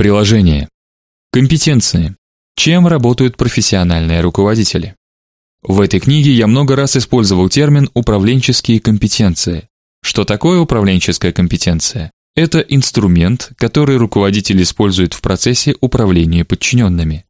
Приложение. Компетенции. Чем работают профессиональные руководители? В этой книге я много раз использовал термин управленческие компетенции. Что такое управленческая компетенция? Это инструмент, который руководитель использует в процессе управления подчиненными.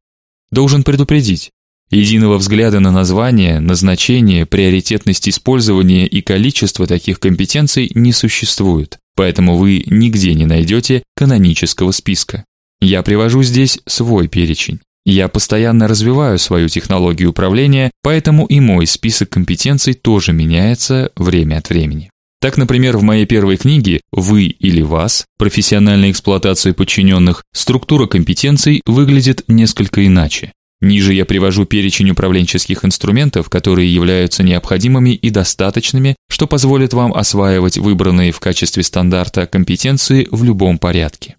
Должен предупредить, единого взгляда на название, назначение, приоритетность использования и количество таких компетенций не существует. Поэтому вы нигде не найдете канонического списка. Я привожу здесь свой перечень. Я постоянно развиваю свою технологию управления, поэтому и мой список компетенций тоже меняется время от времени. Так, например, в моей первой книге Вы или вас. Профессиональная эксплуатация подчиненных» структура компетенций выглядит несколько иначе. Ниже я привожу перечень управленческих инструментов, которые являются необходимыми и достаточными, что позволит вам осваивать выбранные в качестве стандарта компетенции в любом порядке.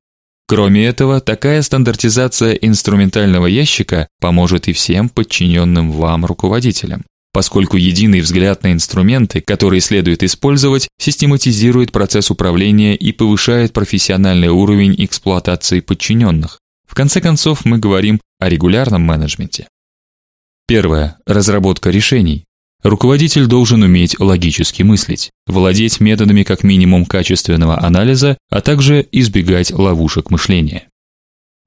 Кроме этого, такая стандартизация инструментального ящика поможет и всем подчиненным вам руководителям, поскольку единый взгляд на инструменты, которые следует использовать, систематизирует процесс управления и повышает профессиональный уровень эксплуатации подчиненных. В конце концов, мы говорим о регулярном менеджменте. Первое разработка решений. Руководитель должен уметь логически мыслить, владеть методами как минимум качественного анализа, а также избегать ловушек мышления.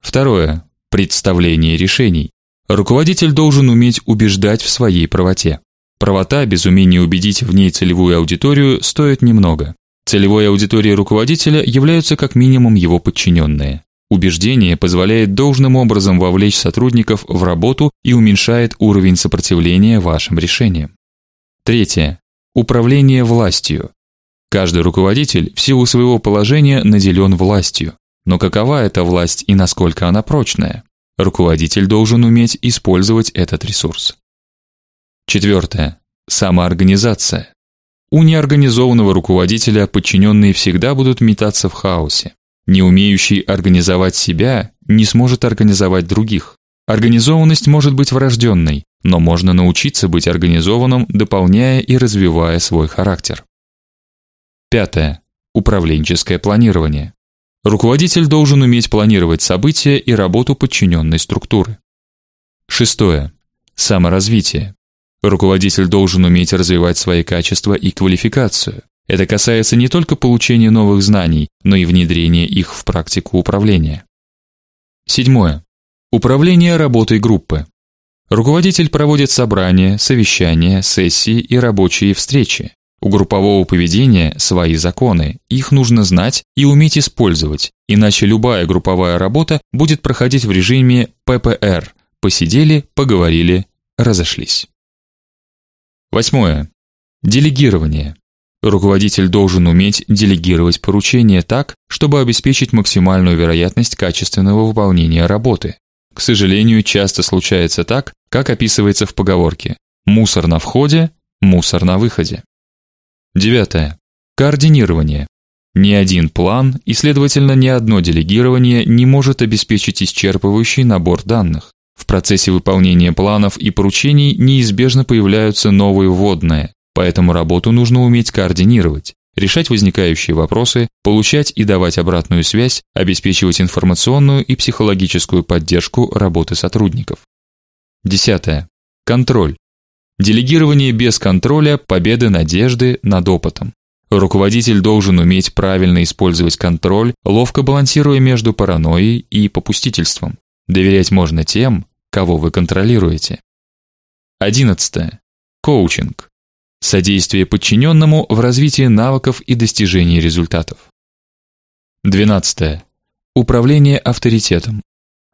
Второе представление решений. Руководитель должен уметь убеждать в своей правоте. Правота без умения убедить в ней целевую аудиторию стоит немного. Целевой аудиторией руководителя являются как минимум его подчиненные. Убеждение позволяет должным образом вовлечь сотрудников в работу и уменьшает уровень сопротивления вашим решениям. Третье. Управление властью. Каждый руководитель в силу своего положения наделен властью. Но какова эта власть и насколько она прочная? Руководитель должен уметь использовать этот ресурс. Четвертое. Самоорганизация. У неорганизованного руководителя подчиненные всегда будут метаться в хаосе. Не умеющий организовать себя не сможет организовать других. Организованность может быть врожденной, но можно научиться быть организованным, дополняя и развивая свой характер. Пятое. Управленческое планирование. Руководитель должен уметь планировать события и работу подчиненной структуры. Шестое. Саморазвитие. Руководитель должен уметь развивать свои качества и квалификацию. Это касается не только получения новых знаний, но и внедрения их в практику управления. Седьмое. Управление работой группы. Руководитель проводит собрания, совещания, сессии и рабочие встречи. У группового поведения свои законы, их нужно знать и уметь использовать, иначе любая групповая работа будет проходить в режиме ППР: посидели, поговорили, разошлись. Восьмое. Делегирование. Руководитель должен уметь делегировать поручения так, чтобы обеспечить максимальную вероятность качественного выполнения работы. К сожалению, часто случается так, как описывается в поговорке: мусор на входе, мусор на выходе. Девятое. Координирование. Ни один план и, следовательно, ни одно делегирование не может обеспечить исчерпывающий набор данных. В процессе выполнения планов и поручений неизбежно появляются новые вводные, поэтому работу нужно уметь координировать решать возникающие вопросы, получать и давать обратную связь, обеспечивать информационную и психологическую поддержку работы сотрудников. Десятое. Контроль. Делегирование без контроля победа надежды над опытом. Руководитель должен уметь правильно использовать контроль, ловко балансируя между паранойей и попустительством. Доверять можно тем, кого вы контролируете. Одиннадцатое. Коучинг. Содействие подчиненному в развитии навыков и достижении результатов. 12. Управление авторитетом.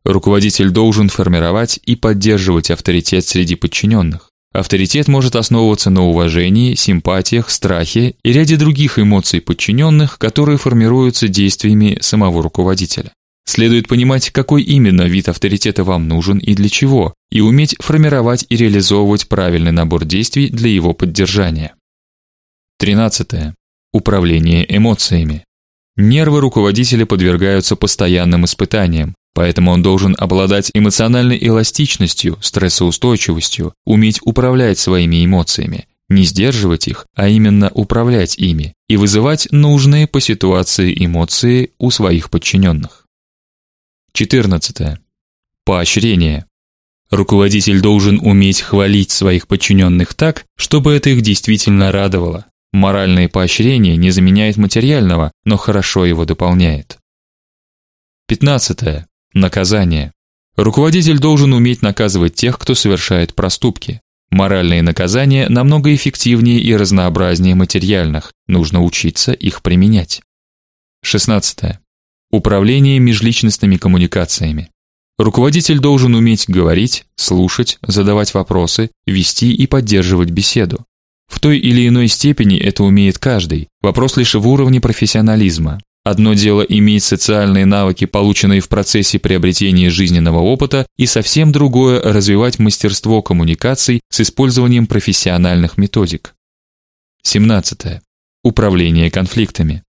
Руководитель должен формировать и поддерживать авторитет среди подчиненных. Авторитет может основываться на уважении, симпатиях, страхе и ряде других эмоций подчиненных, которые формируются действиями самого руководителя. Следует понимать, какой именно вид авторитета вам нужен и для чего, и уметь формировать и реализовывать правильный набор действий для его поддержания. 13. Управление эмоциями. Нервы руководителя подвергаются постоянным испытаниям, поэтому он должен обладать эмоциональной эластичностью, стрессоустойчивостью, уметь управлять своими эмоциями, не сдерживать их, а именно управлять ими и вызывать нужные по ситуации эмоции у своих подчиненных. 14. Поощрение. Руководитель должен уметь хвалить своих подчиненных так, чтобы это их действительно радовало. Моральное поощрение не заменяет материального, но хорошо его дополняет. 15. Наказание. Руководитель должен уметь наказывать тех, кто совершает проступки. Моральные наказания намного эффективнее и разнообразнее материальных. Нужно учиться их применять. 16. Управление межличностными коммуникациями. Руководитель должен уметь говорить, слушать, задавать вопросы, вести и поддерживать беседу. В той или иной степени это умеет каждый. Вопрос лишь в уровне профессионализма. Одно дело иметь социальные навыки, полученные в процессе приобретения жизненного опыта, и совсем другое развивать мастерство коммуникаций с использованием профессиональных методик. 17. Управление конфликтами.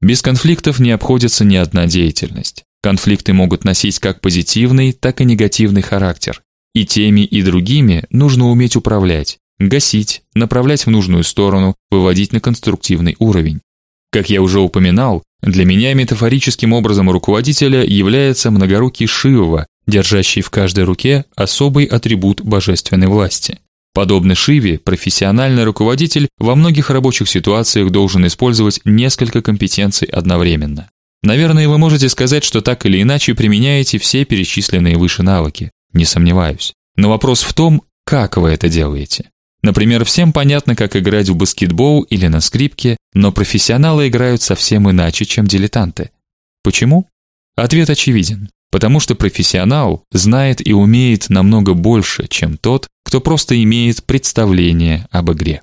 Без конфликтов не обходится ни одна деятельность. Конфликты могут носить как позитивный, так и негативный характер. И теми, и другими нужно уметь управлять, гасить, направлять в нужную сторону, выводить на конструктивный уровень. Как я уже упоминал, для меня метафорическим образом руководителя является многорукий Шива, держащий в каждой руке особый атрибут божественной власти. Подобно Шиве, профессиональный руководитель во многих рабочих ситуациях должен использовать несколько компетенций одновременно. Наверное, вы можете сказать, что так или иначе применяете все перечисленные выше навыки. Не сомневаюсь. Но вопрос в том, как вы это делаете. Например, всем понятно, как играть в баскетбол или на скрипке, но профессионалы играют совсем иначе, чем дилетанты. Почему? Ответ очевиден. Потому что профессионал знает и умеет намного больше, чем тот, кто просто имеет представление об игре.